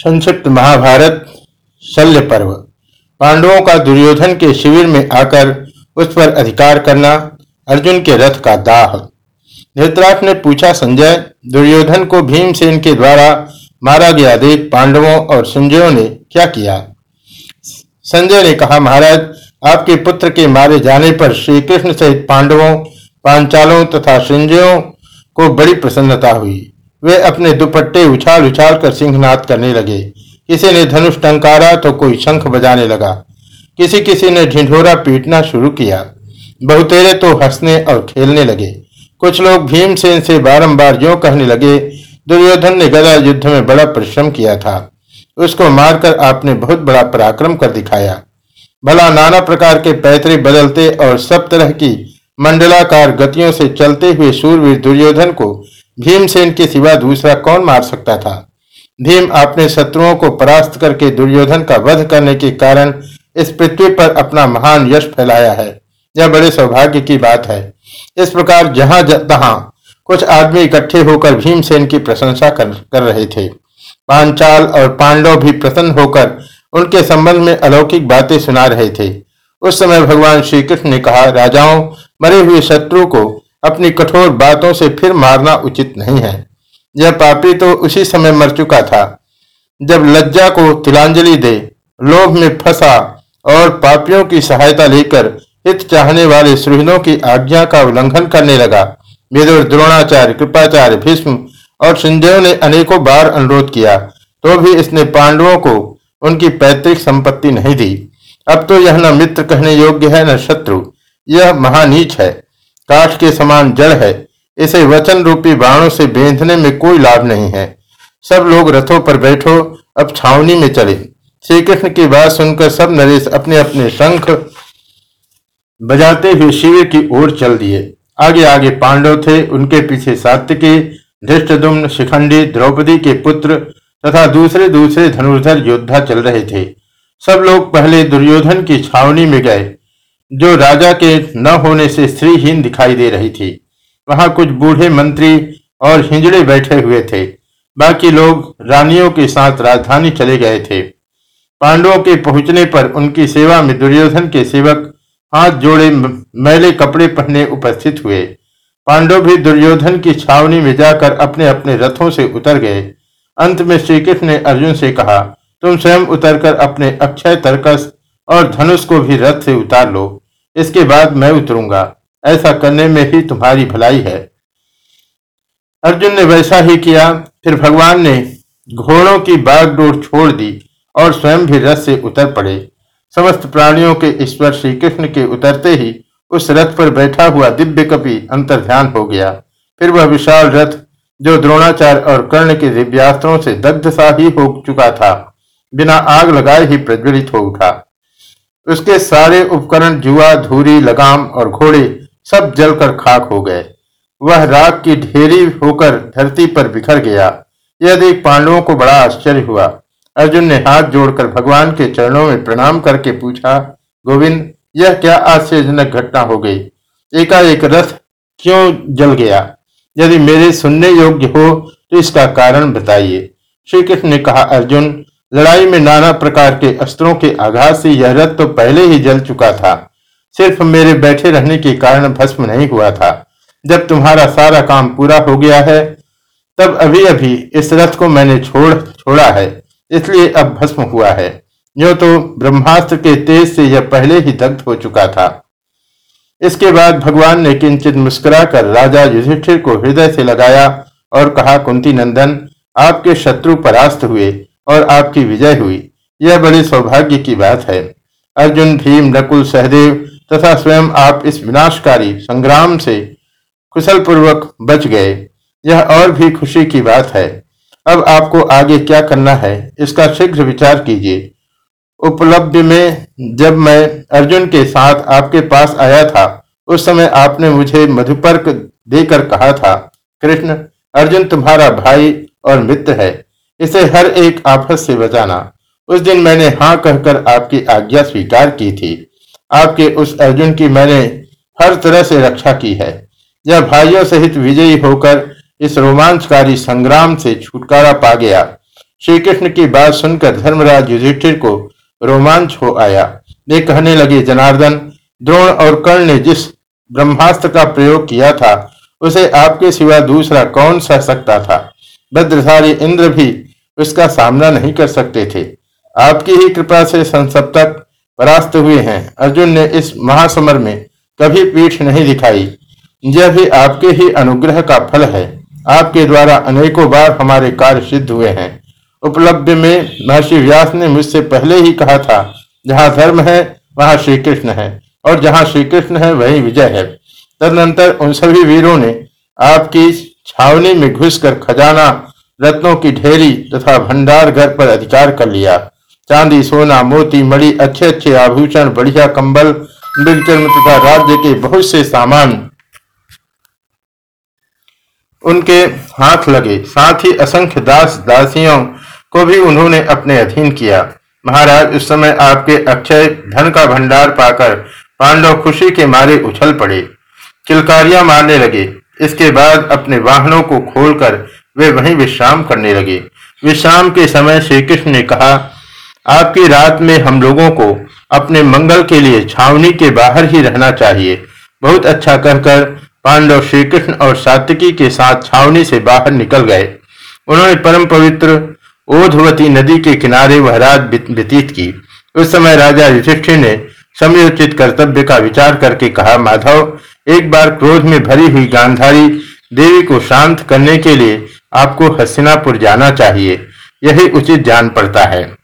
संक्षिप्त महाभारत, शल्य पर्व। पांडवों का दुर्योधन के शिविर में आकर उस पर अधिकार करना अर्जुन के रथ का दाह। धृतराष्ट्र ने पूछा, संजय, दुर्योधन को भीमसेन के द्वारा मारा गया देख पांडवों और संजयों ने क्या किया? संजय ने कहा, महाराज, आपके पुत्र के मारे जाने पर श्री कृष्ण सहित पांडवों, पांचालों तथा संजयों को बड़ी प्रसन्नता हुई। वे अपने दुपट्टे उछाल उछाल कर सिंहनाद करने लगे। किसी ने धनुष टंकारा तो कोई शंख बजाने लगा। किसी किसी ने ढिंढोरा पीटना शुरू किया। बहुतेरे तो हंसने और खेलने लगे। कुछ लोग भीमसेन से बारंबार यो कहने लगे, दुर्योधन ने गदा युद्ध में बड़ा परिश्रम किया था। उसको मारकर आपने बहुत बड़ा पराक्रम कर दिखाया। भला नाना प्रकार के पैतरे बदलते और सब तरह की मंडलाकार गतियों से चलते हुए सूरवीर दुर्योधन को भीमसेन के सिवा दूसरा कौन मार सकता था? भीम अपने शत्रुओं को परास्त करके दुर्योधन का वध करने के कारण इस पृथ्वी पर अपना महान यश फैलाया है। यह बड़े सौभाग्य की बात है। इस प्रकार जहाँ तहां कुछ आदमी इकट्ठे होकर भीमसेन की प्रशंसा कर, कर रहे थे। पांचाल और पांडव भी प्रसन्न होकर उनके संबंध में अलौकिक बातें सुना रहे थे। उस समय भगवान श्री कृष्ण ने कहा राजाओं मरे हुए शत्रु को अपनी कठोर बातों से फिर मारना उचित नहीं है। यह पापी तो उसी समय मर चुका था, जब लज्जा को तिलांजलि दे, लोभ में फंसा और पापियों की सहायता लेकर हित चाहने वाले सुहृदों की आज्ञा का उल्लंघन करने लगा। विदुर, द्रोणाचार्य, कृपाचार्य, भीष्म और संजयों ने अनेकों बार अनुरोध किया तो भी इसने पांडवों को उनकी पैतृक संपत्ति नहीं दी। अब तो यह न मित्र कहने योग्य है, न शत्रु। यह महानीच है। काठ के समान जड़ है। इसे वचन रूपी बाणों से बेंधने में कोई लाभ नहीं है। सब लोग रथों पर बैठो, अब छावनी में चले। श्री कृष्ण की बात सुनकर सब नरेश अपने अपने शंख बजाते हुए शिविर की ओर चल दिए। आगे आगे पांडव थे, उनके पीछे सात्विकी धृष्टदुम्न शिखंडी, द्रौपदी के पुत्र तथा दूसरे दूसरे धनुर्धर योद्धा चल रहे थे। सब लोग पहले दुर्योधन की छावनी में गए। जो राजा के न होने से स्त्रीहीन दिखाई दे रही थी। वहाँ कुछ बूढ़े मंत्री और हिंजड़े बैठे हुए थे। बाकी लोग रानियों के साथ राजधानी चले गए थे। पांडवों के पहुँचने पर उनकी सेवा में दुर्योधन के सेवक हाथ जोड़े मैले कपड़े पहने उपस्थित हुए। पांडव भी दुर्योधन की छावनी में जाकर अपने अपने रथों से उतर गए। अंत में श्री कृष्ण ने अर्जुन से कहा, तुम स्वयं उतरकर अपने अक्षय, तर्कस और धनुष को भी रथ से उतार लो। इसके बाद मैं उतरूँगा। ऐसा करने में ही तुम्हारी भलाई है। अर्जुन ने वैसा ही किया। फिर भगवान ने घोड़ों की बागडोर छोड़ दी और स्वयं भी रथ से उतर पड़े। समस्त प्राणियों के ईश्वर श्री कृष्ण के उतरते ही उस रथ पर बैठा हुआ दिव्य कपि अंतर ध्यान हो गया। फिर वह विशाल रथ, जो द्रोणाचार्य और कर्ण के दिव्यास्त्रों से दग्ध सा ही हो चुका था, बिना आग लगाए ही प्रज्वलित हो उठा। उसके सारे उपकरण, जुआ, धूरी, लगाम और घोड़े सब जलकर खाक हो गए। वह राग की ढेरी होकर धरती पर बिखर गया। यह देख पांडवों को बड़ा आश्चर्य हुआ। अर्जुन ने हाथ जोड़कर भगवान के चरणों में प्रणाम करके पूछा, गोविंद, यह क्या आश्चर्यजनक घटना हो गई? एकाएक रथ क्यों जल गया? यदि मेरे सुनने योग्य हो तो इसका कारण बताइए। श्री कृष्ण ने कहा, अर्जुन लड़ाई में नाना प्रकार के अस्त्रों के आघात से यह रथ तो पहले ही जल चुका था। सिर्फ़ मेरे बैठे रहने के कारण भस्म नहीं हुआ था। जब तुम्हारा सारा काम पूरा हो गया है, तब अभी अभी इस रथ को मैंने छोड़, छोड़ा है। इसलिए अब भस्म हुआ है। यो तो ब्रह्मास्त्र के तेज से यह पहले ही दग्ध हो चुका था। इसके बाद भगवान ने किंचित मुस्कुरा कर राजा युधिष्ठिर को हृदय से लगाया और कहा, कुंती नंदन, आपके शत्रु परास्त हुए। और आपकी विजय हुई। यह बड़ी सौभाग्य की बात है। अर्जुन, भीम, नकुल, सहदेव तथा स्वयं आप इस विनाशकारी संग्राम से कुशल पूर्वक बच गए। यह और भी खुशी की बात है। अब आपको आगे क्या करना है, इसका शीघ्र विचार कीजिए। उपलब्ध में जब मैं अर्जुन के साथ आपके पास आया था, उस समय आपने मुझे मधुपर्क देकर कहा था, कृष्ण, अर्जुन तुम्हारा भाई और मित्र है। इसे हर एक आफत से बचाना उस दिन मैंने हाँ कहकर आपकी आज्ञा स्वीकार की थी। आपके उस अर्जुन की मैंने हर तरह से रक्षा की है। यह भाइयों सहित विजयी होकर इस रोमांचकारी संग्राम से छुटकारा पा गया। श्री कृष्ण की बात सुनकर धर्मराज युधिष्ठिर को रोमांच हो आया। वे कहने लगे, जनार्दन, द्रोण और कर्ण ने जिस ब्रह्मास्त्र का प्रयोग किया था, उसे आपके सिवा दूसरा कौन सह सकता था? भद्रधारी इंद्र भी उसका सामना नहीं कर सकते थे। आपकी ही कृपा से संसप्तक परास्त हुए हैं। अर्जुन ने इस महासमर में कभी पीठ नहीं दिखाई। यह भी आपके ही अनुग्रह का फल है। आपके द्वारा अनेकों बार हमारे कार्य सिद्ध हुए हैं। उपलब्ध में महर्षि व्यास ने मुझसे पहले ही कहा था, जहाँ धर्म है, वहाँ श्री कृष्ण है, और जहाँ श्री कृष्ण है, वही विजय है। तदनंतर उन सभी वीरों ने आपकी छावनी में घुसकर खजाना रत्नों की ढेरी तथा भंडार घर पर अधिकार कर लिया। चांदी, सोना, मोती, मणि अच्छे अच्छे आभूषण, बढ़िया कंबल मृगचर्म तथा राज्य के बहुत से सामान। उनके हाथ लगे। साथ ही असंख्य दास दासियों को भी उन्होंने अपने अधीन किया। महाराज, उस समय आपके अक्षय धन का भंडार पाकर पांडव खुशी के मारे उछल पड़े। चिलकारियाँ मारने लगे। इसके बाद अपने वाहनों को खोलकर वे वहीं विश्राम करने लगे। विश्राम के समय श्री कृष्ण ने कहा, आपकी रात में हम लोगों को अपने मंगल के लिए छावनी के बाहर ही रहना चाहिए। बहुत अच्छा कहकर पांडव श्री कृष्ण और सात्विकी के साथ छावनी से बाहर निकल गए। उन्होंने परम पवित्र ओधवती नदी के किनारे वह रात व्यतीत की। उस समय राजा युधिष्ठिर ने समयोचित कर्तव्य का विचार करके कहा, माधव, एक बार क्रोध में भरी हुई गांधारी देवी को शांत करने के लिए आपको हस्तिनापुर जाना चाहिए। यही उचित जान पड़ता है।